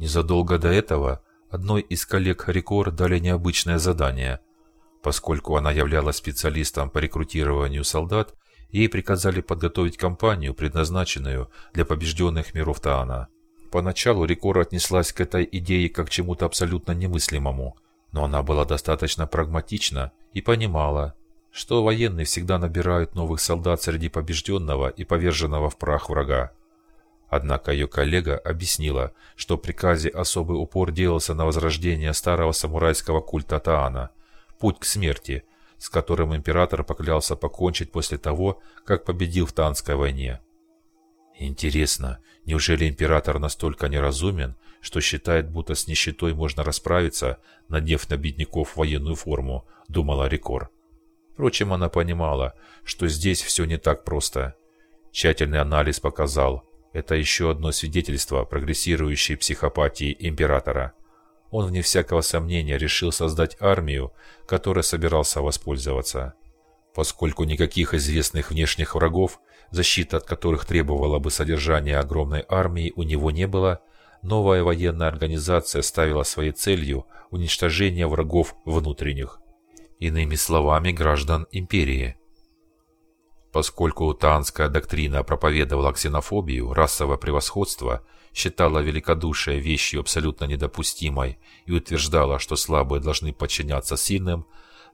Незадолго до этого одной из коллег Рикор дали необычное задание. Поскольку она являлась специалистом по рекрутированию солдат, ей приказали подготовить кампанию, предназначенную для побежденных миров Таана. Поначалу Рикор отнеслась к этой идее как к чему-то абсолютно немыслимому, но она была достаточно прагматична и понимала, что военные всегда набирают новых солдат среди побежденного и поверженного в прах врага. Однако ее коллега объяснила, что в приказе особый упор делался на возрождение старого самурайского культа Таана, путь к смерти, с которым император поклялся покончить после того, как победил в Таанской войне. Интересно, неужели император настолько неразумен, что считает, будто с нищетой можно расправиться, надев на бедняков военную форму, думала Рикор. Впрочем, она понимала, что здесь все не так просто. Тщательный анализ показал, это еще одно свидетельство прогрессирующей психопатии императора. Он, вне всякого сомнения, решил создать армию, которой собирался воспользоваться. Поскольку никаких известных внешних врагов, защита от которых требовала бы содержания огромной армии, у него не было, новая военная организация ставила своей целью уничтожение врагов внутренних. Иными словами, граждан империи. Поскольку таанская доктрина проповедовала ксенофобию, расовое превосходство, считала великодушие вещью абсолютно недопустимой и утверждала, что слабые должны подчиняться сильным,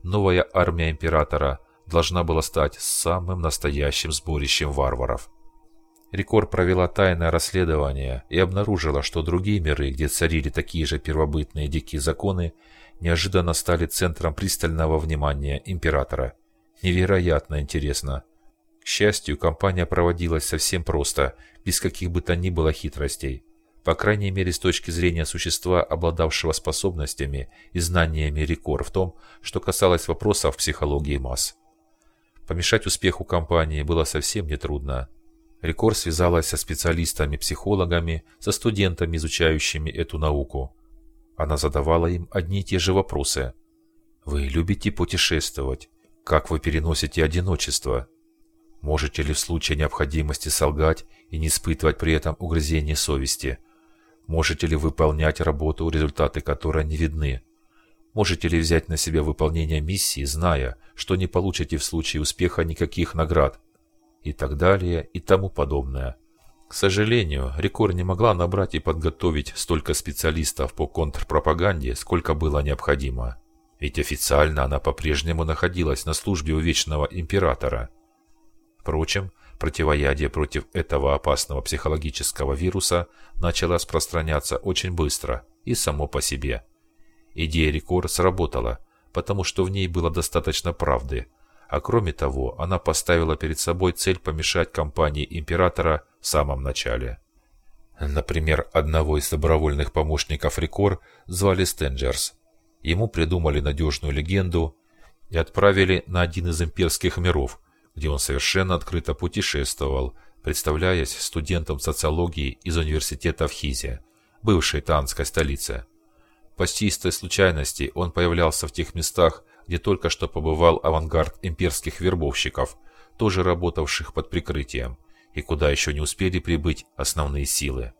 новая армия императора должна была стать самым настоящим сборищем варваров. Рекор провела тайное расследование и обнаружила, что другие миры, где царили такие же первобытные дикие законы, неожиданно стали центром пристального внимания императора. Невероятно интересно. К счастью, кампания проводилась совсем просто, без каких бы то ни было хитростей. По крайней мере, с точки зрения существа, обладавшего способностями и знаниями Рикор в том, что касалось вопросов психологии масс. Помешать успеху кампании было совсем нетрудно. Рикор связалась со специалистами-психологами, со студентами, изучающими эту науку. Она задавала им одни и те же вопросы. «Вы любите путешествовать? Как вы переносите одиночество? Можете ли в случае необходимости солгать и не испытывать при этом угрызения совести? Можете ли выполнять работу, результаты которой не видны? Можете ли взять на себя выполнение миссии, зная, что не получите в случае успеха никаких наград? И так далее, и тому подобное. К сожалению, Рекор не могла набрать и подготовить столько специалистов по контрпропаганде, сколько было необходимо. Ведь официально она по-прежнему находилась на службе у Вечного Императора – Впрочем, противоядие против этого опасного психологического вируса начало распространяться очень быстро и само по себе. Идея Рекор сработала, потому что в ней было достаточно правды, а кроме того, она поставила перед собой цель помешать кампании Императора в самом начале. Например, одного из добровольных помощников Рекор звали Стенджерс. Ему придумали надежную легенду и отправили на один из имперских миров – где он совершенно открыто путешествовал, представляясь студентом социологии из университета в Хизе, бывшей танской столице. По чистой случайности он появлялся в тех местах, где только что побывал авангард имперских вербовщиков, тоже работавших под прикрытием, и куда еще не успели прибыть основные силы.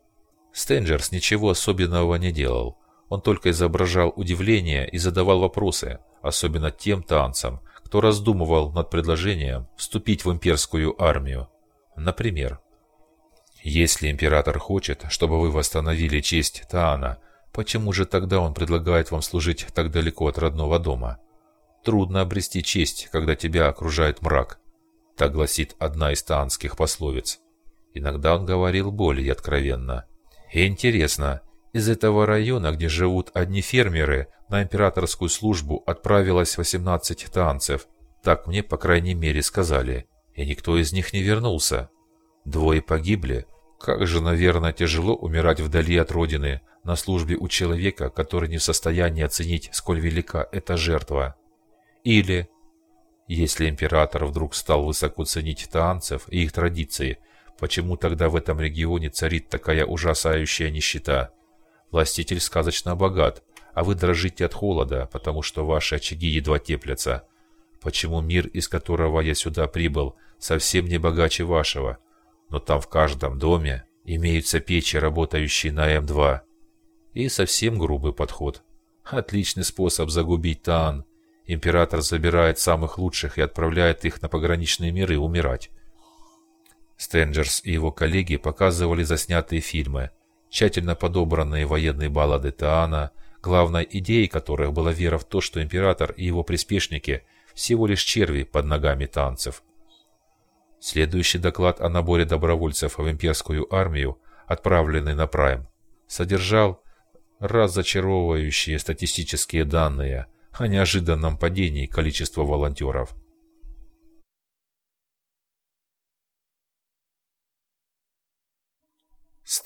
Стенджерс ничего особенного не делал. Он только изображал удивление и задавал вопросы, особенно тем танцам, кто раздумывал над предложением вступить в имперскую армию. Например, если император хочет, чтобы вы восстановили честь Таана, почему же тогда он предлагает вам служить так далеко от родного дома? Трудно обрести честь, когда тебя окружает мрак. Так гласит одна из таанских пословиц. Иногда он говорил более откровенно. И интересно, из этого района, где живут одни фермеры, на императорскую службу отправилось 18 танцев. Так мне, по крайней мере, сказали. И никто из них не вернулся. Двое погибли. Как же, наверное, тяжело умирать вдали от родины, на службе у человека, который не в состоянии оценить, сколь велика эта жертва. Или, если император вдруг стал высоко ценить танцев и их традиции, почему тогда в этом регионе царит такая ужасающая нищета? Властитель сказочно богат, а вы дрожите от холода, потому что ваши очаги едва теплятся. Почему мир, из которого я сюда прибыл, совсем не богаче вашего? Но там в каждом доме имеются печи, работающие на М2. И совсем грубый подход. Отличный способ загубить Таан. Император забирает самых лучших и отправляет их на пограничные миры умирать. Стенджерс и его коллеги показывали заснятые фильмы, тщательно подобранные военные баллады Таана, главной идеей которых была вера в то, что император и его приспешники всего лишь черви под ногами танцев. Следующий доклад о наборе добровольцев в имперскую армию, отправленный на Прайм, содержал разочаровывающие статистические данные о неожиданном падении количества волонтеров.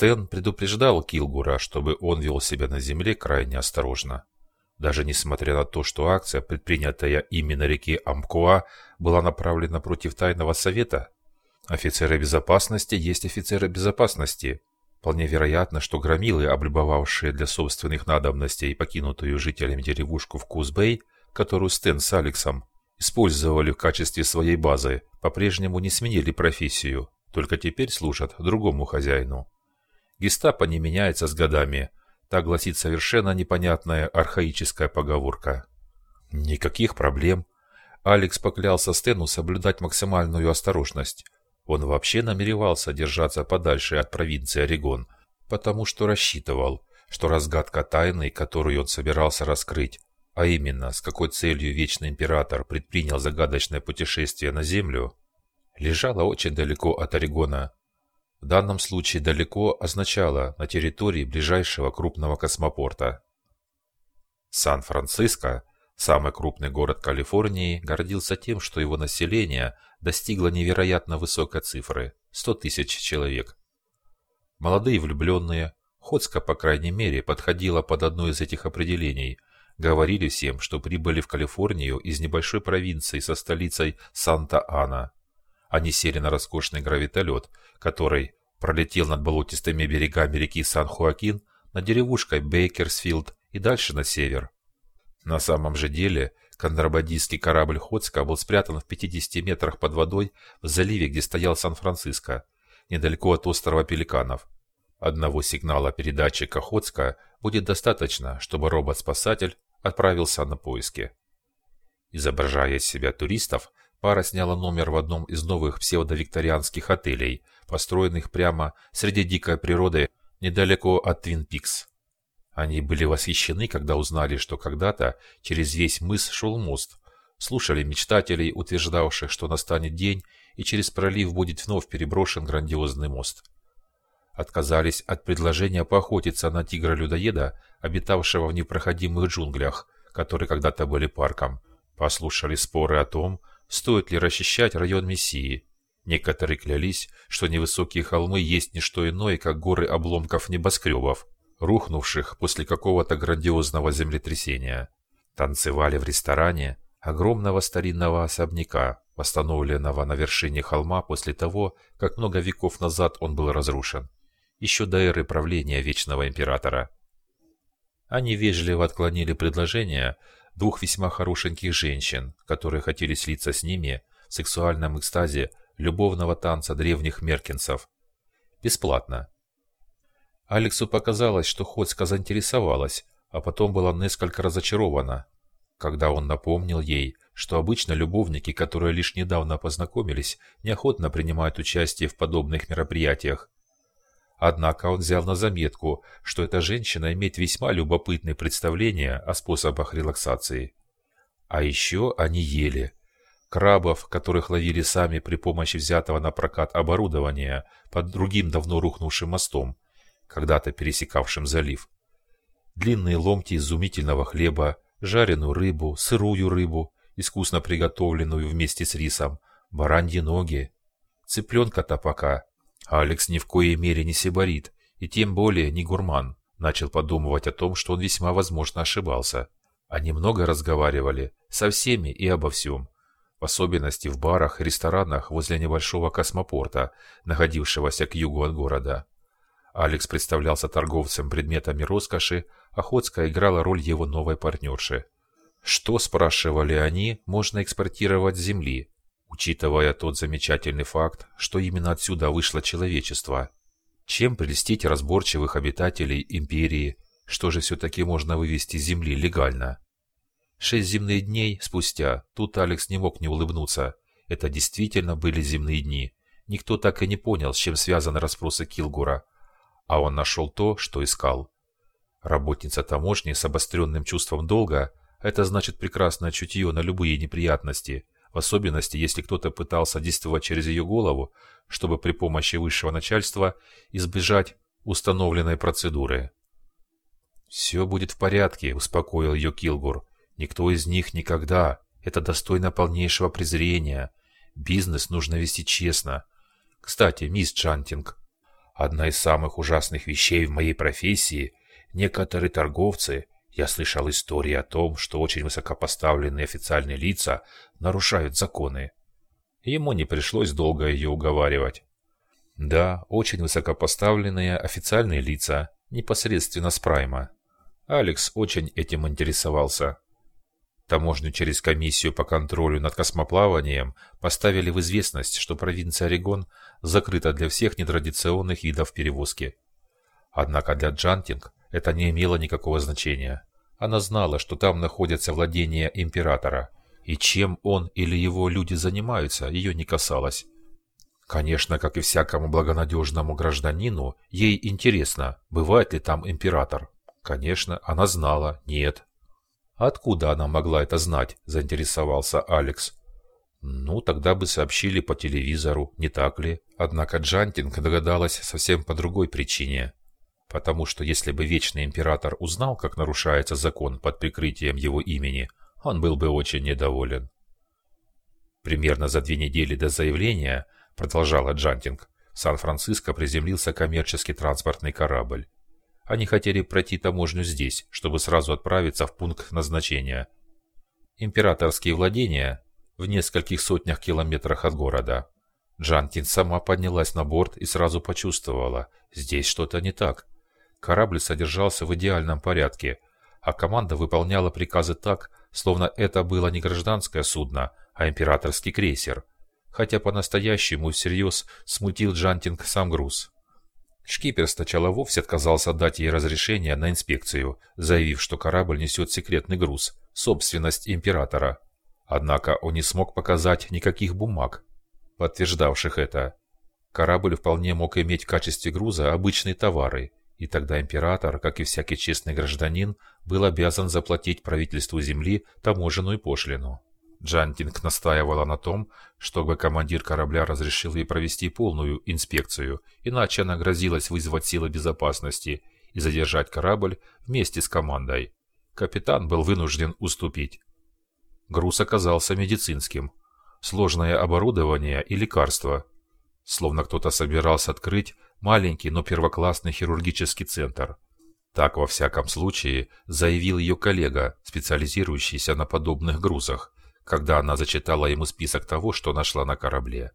Стэн предупреждал Килгура, чтобы он вел себя на земле крайне осторожно. Даже несмотря на то, что акция, предпринятая ими на реке Амкуа, была направлена против Тайного Совета, офицеры безопасности есть офицеры безопасности. Вполне вероятно, что громилы, облюбовавшие для собственных надобностей покинутую жителями деревушку в Кузбей, которую Стэн с Алексом использовали в качестве своей базы, по-прежнему не сменили профессию, только теперь служат другому хозяину. Гестапо не меняется с годами. Так гласит совершенно непонятная архаическая поговорка. Никаких проблем. Алекс поклялся Стэну соблюдать максимальную осторожность. Он вообще намеревался держаться подальше от провинции Орегон, потому что рассчитывал, что разгадка тайны, которую он собирался раскрыть, а именно, с какой целью Вечный Император предпринял загадочное путешествие на Землю, лежала очень далеко от Орегона в данном случае далеко означало на территории ближайшего крупного космопорта. Сан-Франциско, самый крупный город Калифорнии, гордился тем, что его население достигло невероятно высокой цифры – 100 тысяч человек. Молодые влюбленные, Ходска, по крайней мере, подходила под одно из этих определений, говорили всем, что прибыли в Калифорнию из небольшой провинции со столицей Санта-Ана. Они сели на роскошный гравитолет, который пролетел над болотистыми берегами реки Сан-Хуакин, над деревушкой Бейкерсфилд и дальше на север. На самом же деле, контрабандистский корабль Ходска был спрятан в 50 метрах под водой в заливе, где стоял Сан-Франциско, недалеко от острова Пеликанов. Одного сигнала передатчика Ходска будет достаточно, чтобы робот-спасатель отправился на поиски. Изображая из себя туристов, Пара сняла номер в одном из новых псевдовикторианских отелей, построенных прямо среди дикой природы недалеко от Твин Пикс. Они были восхищены, когда узнали, что когда-то через весь мыс шел мост. Слушали мечтателей, утверждавших, что настанет день, и через пролив будет вновь переброшен грандиозный мост. Отказались от предложения поохотиться на тигра-людоеда, обитавшего в непроходимых джунглях, которые когда-то были парком. Послушали споры о том, стоит ли расчищать район Мессии. Некоторые клялись, что невысокие холмы есть не что иное, как горы обломков небоскребов, рухнувших после какого-то грандиозного землетрясения. Танцевали в ресторане огромного старинного особняка, восстановленного на вершине холма после того, как много веков назад он был разрушен, еще до эры правления Вечного Императора. Они вежливо отклонили предложение, двух весьма хорошеньких женщин, которые хотели слиться с ними в сексуальном экстазе любовного танца древних меркинцев. Бесплатно. Алексу показалось, что Ходска заинтересовалась, а потом была несколько разочарована, когда он напомнил ей, что обычно любовники, которые лишь недавно познакомились, неохотно принимают участие в подобных мероприятиях, Однако он взял на заметку, что эта женщина имеет весьма любопытные представления о способах релаксации. А еще они ели. Крабов, которых ловили сами при помощи взятого на прокат оборудования под другим давно рухнувшим мостом, когда-то пересекавшим залив. Длинные ломти изумительного хлеба, жареную рыбу, сырую рыбу, искусно приготовленную вместе с рисом, бараньи ноги, цыпленка топака, Алекс ни в коей мере не сибарит, и тем более не гурман. Начал подумывать о том, что он весьма возможно ошибался. Они много разговаривали, со всеми и обо всем. В особенности в барах ресторанах возле небольшого космопорта, находившегося к югу от города. Алекс представлялся торговцем предметами роскоши, а Ходская играла роль его новой партнерши. Что, спрашивали они, можно экспортировать с Земли? Учитывая тот замечательный факт, что именно отсюда вышло человечество. Чем прельстить разборчивых обитателей империи, что же все-таки можно вывести с земли легально. Шесть земных дней спустя тут Алекс не мог не улыбнуться. Это действительно были земные дни. Никто так и не понял, с чем связаны расспросы Килгура. А он нашел то, что искал. Работница таможни с обостренным чувством долга – это значит прекрасное чутье на любые неприятности, в особенности, если кто-то пытался действовать через ее голову, чтобы при помощи высшего начальства избежать установленной процедуры. «Все будет в порядке», – успокоил ее Килгур. «Никто из них никогда. Это достойно полнейшего презрения. Бизнес нужно вести честно. Кстати, мисс Джантинг, одна из самых ужасных вещей в моей профессии – некоторые торговцы – я слышал истории о том, что очень высокопоставленные официальные лица нарушают законы. Ему не пришлось долго ее уговаривать. Да, очень высокопоставленные официальные лица, непосредственно с Прайма. Алекс очень этим интересовался. Таможню через комиссию по контролю над космоплаванием поставили в известность, что провинция Орегон закрыта для всех нетрадиционных видов перевозки. Однако для Джантинг это не имело никакого значения. Она знала, что там находятся владения императора, и чем он или его люди занимаются, ее не касалось. Конечно, как и всякому благонадежному гражданину, ей интересно, бывает ли там император. Конечно, она знала, нет. Откуда она могла это знать, заинтересовался Алекс. Ну, тогда бы сообщили по телевизору, не так ли? Однако Джантинг догадалась совсем по другой причине. Потому что если бы Вечный Император узнал, как нарушается закон под прикрытием его имени, он был бы очень недоволен. Примерно за две недели до заявления, продолжала Джантинг, в Сан-Франциско приземлился коммерческий транспортный корабль. Они хотели пройти таможню здесь, чтобы сразу отправиться в пункт назначения. Императорские владения в нескольких сотнях километрах от города. Джантин сама поднялась на борт и сразу почувствовала, здесь что-то не так. Корабль содержался в идеальном порядке, а команда выполняла приказы так, словно это было не гражданское судно, а императорский крейсер. Хотя по-настоящему всерьез смутил Джантинг сам груз. Шкипер сначала вовсе отказался дать ей разрешение на инспекцию, заявив, что корабль несет секретный груз, собственность императора. Однако он не смог показать никаких бумаг, подтверждавших это. Корабль вполне мог иметь в качестве груза обычные товары, и тогда император, как и всякий честный гражданин, был обязан заплатить правительству земли таможенную пошлину. Джантинг настаивала на том, чтобы командир корабля разрешил ей провести полную инспекцию, иначе она грозилась вызвать силы безопасности и задержать корабль вместе с командой. Капитан был вынужден уступить. Груз оказался медицинским. Сложное оборудование и лекарства. Словно кто-то собирался открыть маленький, но первоклассный хирургический центр. Так, во всяком случае, заявил ее коллега, специализирующийся на подобных грузах, когда она зачитала ему список того, что нашла на корабле.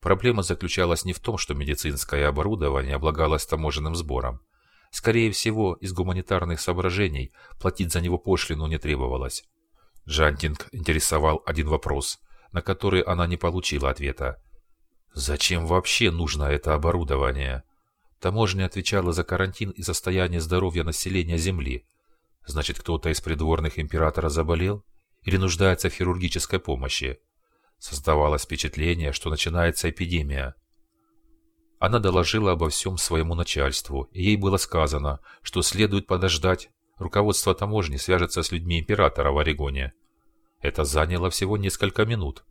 Проблема заключалась не в том, что медицинское оборудование облагалось таможенным сбором. Скорее всего, из гуманитарных соображений платить за него пошлину не требовалось. Жантинг интересовал один вопрос, на который она не получила ответа. Зачем вообще нужно это оборудование? Таможня отвечала за карантин и состояние здоровья населения Земли. Значит, кто-то из придворных императора заболел? или нуждается в хирургической помощи. Создавалось впечатление, что начинается эпидемия. Она доложила обо всем своему начальству, и ей было сказано, что следует подождать. Руководство таможни свяжется с людьми императора в Орегоне. Это заняло всего несколько минут.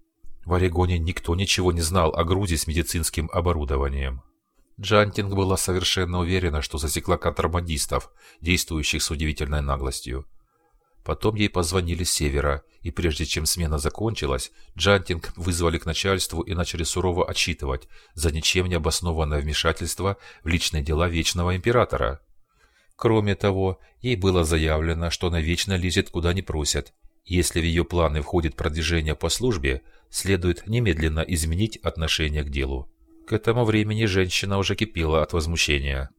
В Орегоне никто ничего не знал о грузе с медицинским оборудованием. Джантинг была совершенно уверена, что засекла контрабандистов, действующих с удивительной наглостью. Потом ей позвонили с севера, и прежде чем смена закончилась, Джантинг вызвали к начальству и начали сурово отчитывать за ничем не обоснованное вмешательство в личные дела Вечного Императора. Кроме того, ей было заявлено, что она вечно лезет куда не просят. Если в ее планы входит продвижение по службе, следует немедленно изменить отношение к делу. К этому времени женщина уже кипела от возмущения.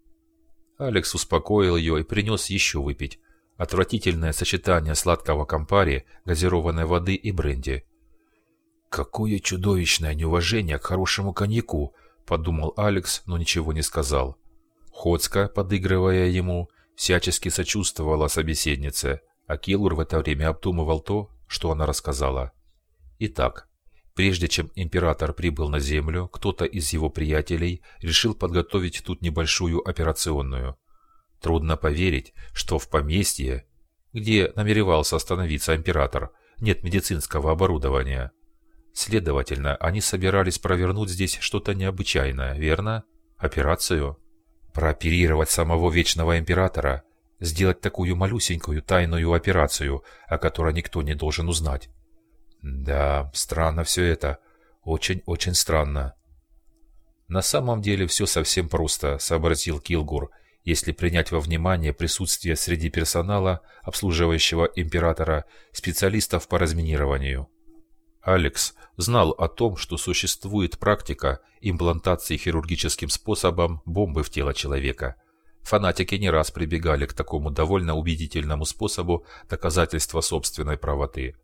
Алекс успокоил ее и принес еще выпить. Отвратительное сочетание сладкого компари, газированной воды и бренди. «Какое чудовищное неуважение к хорошему коньяку!» – подумал Алекс, но ничего не сказал. Хоцка, подыгрывая ему, всячески сочувствовала собеседнице, а Килур в это время обдумывал то, что она рассказала. Итак, прежде чем император прибыл на землю, кто-то из его приятелей решил подготовить тут небольшую операционную. Трудно поверить, что в поместье, где намеревался остановиться император, нет медицинского оборудования. Следовательно, они собирались провернуть здесь что-то необычайное, верно? Операцию? Прооперировать самого Вечного Императора? Сделать такую малюсенькую тайную операцию, о которой никто не должен узнать? Да, странно все это. Очень-очень странно. На самом деле все совсем просто, сообразил Килгур, если принять во внимание присутствие среди персонала, обслуживающего императора, специалистов по разминированию. Алекс знал о том, что существует практика имплантации хирургическим способом бомбы в тело человека. Фанатики не раз прибегали к такому довольно убедительному способу доказательства собственной правоты.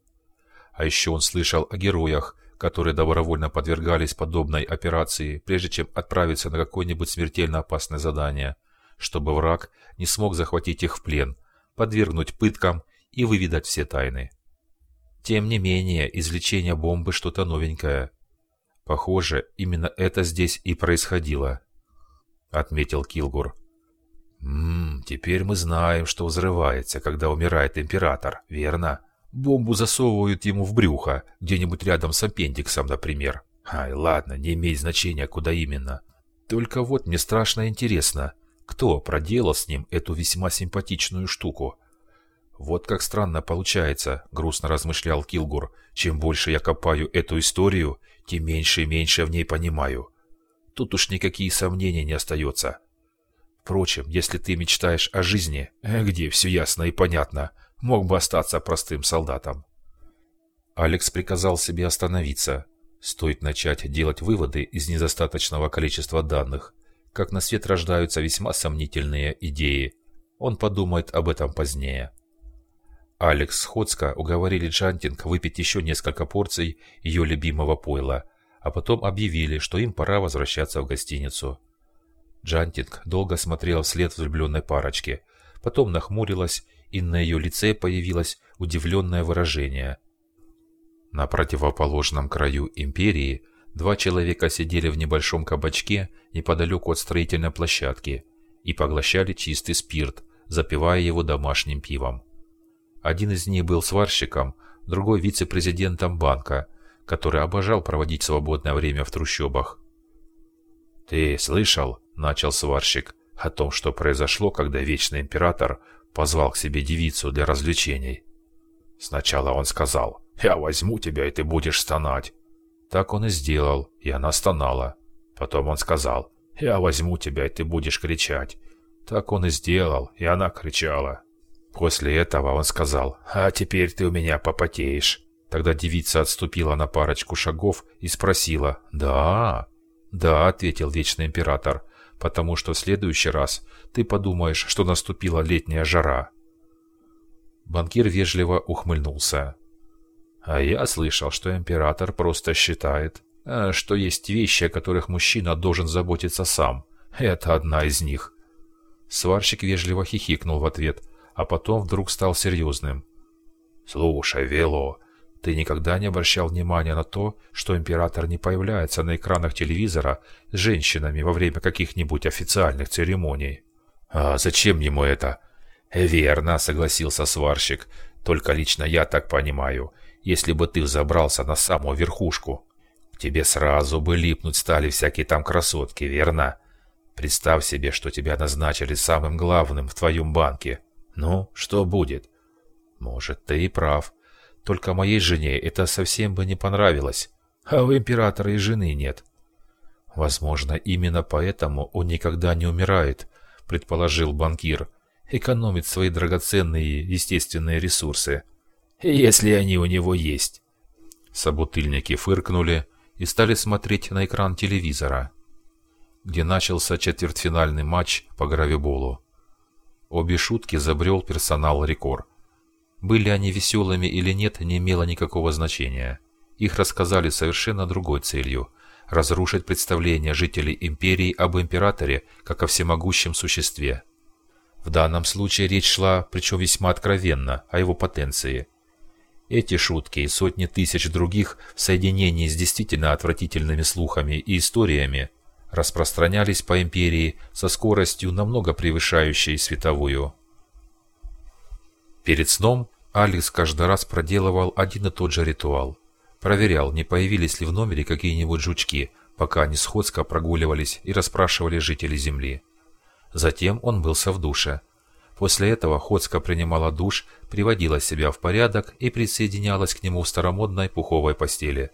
А еще он слышал о героях, которые добровольно подвергались подобной операции, прежде чем отправиться на какое-нибудь смертельно опасное задание, чтобы враг не смог захватить их в плен, подвергнуть пыткам и выведать все тайны. Тем не менее, извлечение бомбы что-то новенькое. Похоже, именно это здесь и происходило, отметил Килгур. «Ммм, теперь мы знаем, что взрывается, когда умирает император, верно? Бомбу засовывают ему в брюхо, где-нибудь рядом с аппендиксом, например. Ай, ладно, не имеет значения, куда именно. Только вот мне страшно интересно, кто проделал с ним эту весьма симпатичную штуку. «Вот как странно получается», — грустно размышлял Килгур. «Чем больше я копаю эту историю, тем меньше и меньше в ней понимаю. Тут уж никакие сомнения не остается. Впрочем, если ты мечтаешь о жизни, где все ясно и понятно, мог бы остаться простым солдатом». Алекс приказал себе остановиться. Стоит начать делать выводы из недостаточного количества данных, как на свет рождаются весьма сомнительные идеи. Он подумает об этом позднее. Алекс с Хоцко уговорили Джантинг выпить еще несколько порций ее любимого пойла, а потом объявили, что им пора возвращаться в гостиницу. Джантинг долго смотрела вслед влюбленной парочке, потом нахмурилась, и на ее лице появилось удивленное выражение. На противоположном краю империи два человека сидели в небольшом кабачке неподалеку от строительной площадки и поглощали чистый спирт, запивая его домашним пивом. Один из них был сварщиком, другой вице-президентом банка, который обожал проводить свободное время в трущобах. «Ты слышал?» – начал сварщик о том, что произошло, когда Вечный Император позвал к себе девицу для развлечений. Сначала он сказал «Я возьму тебя, и ты будешь стонать». Так он и сделал, и она стонала. Потом он сказал «Я возьму тебя, и ты будешь кричать». Так он и сделал, и она кричала. После этого он сказал, «А теперь ты у меня попотеешь». Тогда девица отступила на парочку шагов и спросила, «Да?» «Да», — ответил Вечный Император, «потому что в следующий раз ты подумаешь, что наступила летняя жара». Банкир вежливо ухмыльнулся. «А я слышал, что Император просто считает, э, что есть вещи, о которых мужчина должен заботиться сам. Это одна из них». Сварщик вежливо хихикнул в ответ — а потом вдруг стал серьезным. «Слушай, Вело, ты никогда не обращал внимания на то, что император не появляется на экранах телевизора с женщинами во время каких-нибудь официальных церемоний?» «А зачем ему это?» «Верно», — согласился сварщик. «Только лично я так понимаю. Если бы ты взобрался на самую верхушку, тебе сразу бы липнуть стали всякие там красотки, верно? Представь себе, что тебя назначили самым главным в твоем банке. Ну, что будет? Может, ты и прав. Только моей жене это совсем бы не понравилось. А у императора и жены нет. Возможно, именно поэтому он никогда не умирает, предположил банкир. Экономит свои драгоценные естественные ресурсы. Если они у него есть. Собутыльники фыркнули и стали смотреть на экран телевизора, где начался четвертьфинальный матч по гравиболу. Обе шутки забрел персонал Рекор. Были они веселыми или нет, не имело никакого значения. Их рассказали совершенно другой целью – разрушить представление жителей империи об императоре как о всемогущем существе. В данном случае речь шла, причем весьма откровенно, о его потенции. Эти шутки и сотни тысяч других в соединении с действительно отвратительными слухами и историями распространялись по империи со скоростью, намного превышающей световую. Перед сном Алекс каждый раз проделывал один и тот же ритуал. Проверял, не появились ли в номере какие-нибудь жучки, пока они сходско прогуливались и расспрашивали жителей Земли. Затем он мылся в душе. После этого Ходска принимала душ, приводила себя в порядок и присоединялась к нему в старомодной пуховой постели.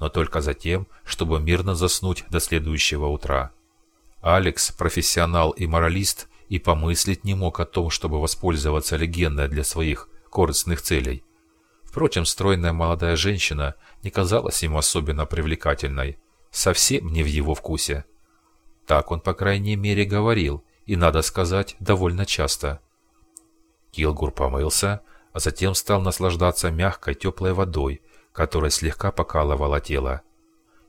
Но только затем, чтобы мирно заснуть до следующего утра. Алекс, профессионал и моралист, и помыслить не мог о том, чтобы воспользоваться легендой для своих корыстных целей. Впрочем, стройная молодая женщина не казалась ему особенно привлекательной, совсем не в его вкусе. Так он, по крайней мере, говорил, и, надо сказать, довольно часто. Килгур помылся, а затем стал наслаждаться мягкой теплой водой, которая слегка покалывала тело.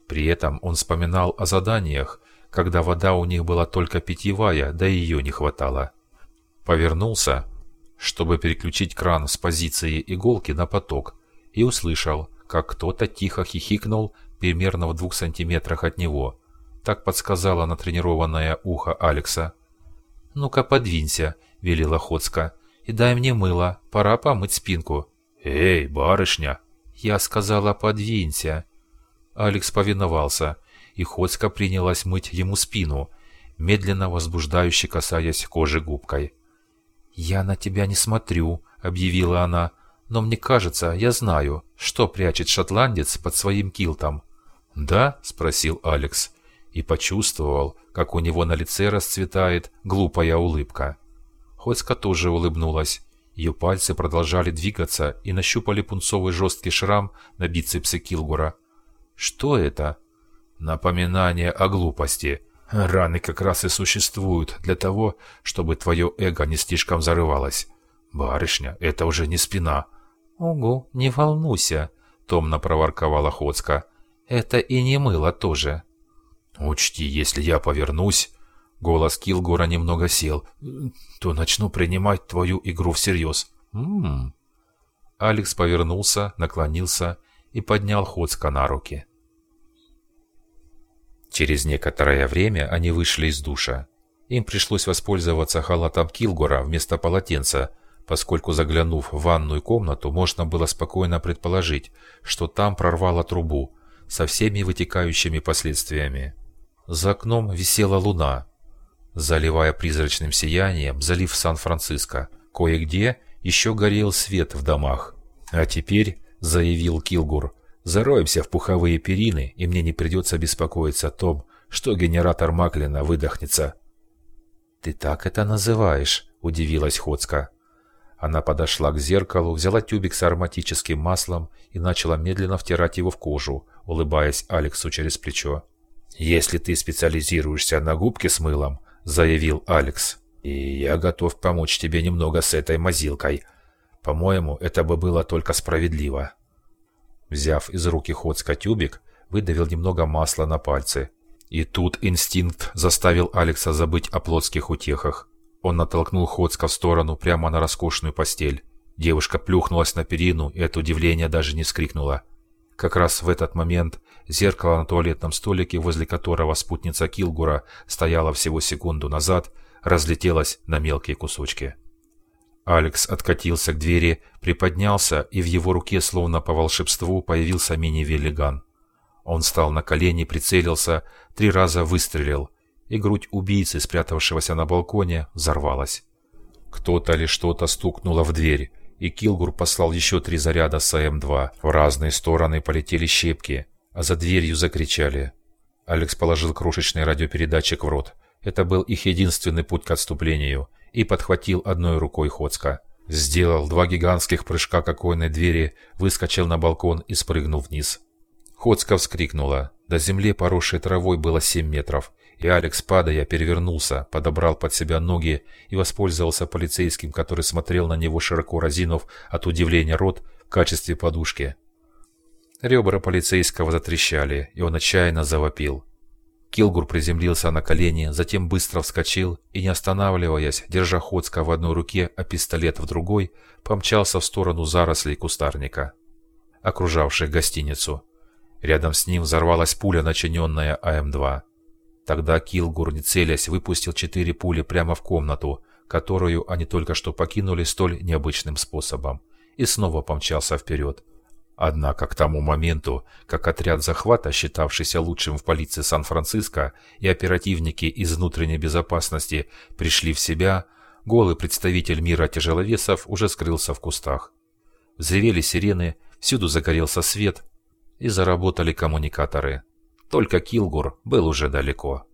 При этом он вспоминал о заданиях, когда вода у них была только питьевая, да ее не хватало. Повернулся, чтобы переключить кран с позиции иголки на поток, и услышал, как кто-то тихо хихикнул примерно в двух сантиметрах от него. Так подсказало натренированное ухо Алекса. «Ну-ка, подвинься», — велела Ходска, — «и дай мне мыло, пора помыть спинку». «Эй, барышня!» «Я сказала, подвинься». Алекс повиновался, и Ходска принялась мыть ему спину, медленно возбуждающе касаясь кожи губкой. «Я на тебя не смотрю», — объявила она, — «но мне кажется, я знаю, что прячет шотландец под своим килтом». «Да?» — спросил Алекс и почувствовал, как у него на лице расцветает глупая улыбка. Ходька тоже улыбнулась. Ее пальцы продолжали двигаться и нащупали пунцовый жесткий шрам на бицепсе Килгура. «Что это?» «Напоминание о глупости», Раны как раз и существуют для того, чтобы твое эго не слишком зарывалось. Барышня, это уже не спина. Ого, не волнуйся, томно проворковала Хоцка. Это и не мыло тоже. Учти, если я повернусь, голос Килгора немного сел, то начну принимать твою игру всерьез. Ммм. Алекс повернулся, наклонился и поднял Хоцка на руки. Через некоторое время они вышли из душа. Им пришлось воспользоваться халатом Килгора вместо полотенца, поскольку заглянув в ванную комнату, можно было спокойно предположить, что там прорвало трубу со всеми вытекающими последствиями. За окном висела луна, заливая призрачным сиянием залив Сан-Франциско. Кое-где еще горел свет в домах. А теперь, заявил Килгур, Зароемся в пуховые перины, и мне не придется беспокоиться о том, что генератор Маклина выдохнется. «Ты так это называешь?» – удивилась Хоцка. Она подошла к зеркалу, взяла тюбик с ароматическим маслом и начала медленно втирать его в кожу, улыбаясь Алексу через плечо. «Если ты специализируешься на губке с мылом», – заявил Алекс, – «и я готов помочь тебе немного с этой мазилкой. По-моему, это бы было только справедливо». Взяв из руки Ходска тюбик, выдавил немного масла на пальцы. И тут инстинкт заставил Алекса забыть о плотских утехах. Он натолкнул Ходска в сторону, прямо на роскошную постель. Девушка плюхнулась на перину и от удивления даже не вскрикнула. Как раз в этот момент зеркало на туалетном столике, возле которого спутница Килгура стояла всего секунду назад, разлетелось на мелкие кусочки. Алекс откатился к двери, приподнялся, и в его руке, словно по волшебству, появился мини-велиган. Он встал на колени, прицелился, три раза выстрелил, и грудь убийцы, спрятавшегося на балконе, взорвалась. Кто-то или что-то стукнуло в дверь, и Килгур послал еще три заряда с АМ-2. В разные стороны полетели щепки, а за дверью закричали. Алекс положил крошечный радиопередатчик в рот. Это был их единственный путь к отступлению – и подхватил одной рукой Хоцка. Сделал два гигантских прыжка к оконной двери, выскочил на балкон и спрыгнул вниз. Хоцка вскрикнула. До земли, поросшей травой, было семь метров, и Алекс, падая, перевернулся, подобрал под себя ноги и воспользовался полицейским, который смотрел на него широко разинув от удивления рот в качестве подушки. Ребра полицейского затрещали, и он отчаянно завопил. Килгур приземлился на колени, затем быстро вскочил и, не останавливаясь, держа Хоцка в одной руке, а пистолет в другой, помчался в сторону зарослей кустарника, окружавших гостиницу. Рядом с ним взорвалась пуля, начиненная АМ-2. Тогда Килгур, не целясь, выпустил четыре пули прямо в комнату, которую они только что покинули столь необычным способом, и снова помчался вперед. Однако к тому моменту, как отряд захвата, считавшийся лучшим в полиции Сан-Франциско, и оперативники из внутренней безопасности пришли в себя, голый представитель мира тяжеловесов уже скрылся в кустах. Взревели сирены, всюду загорелся свет, и заработали коммуникаторы. Только Килгур был уже далеко.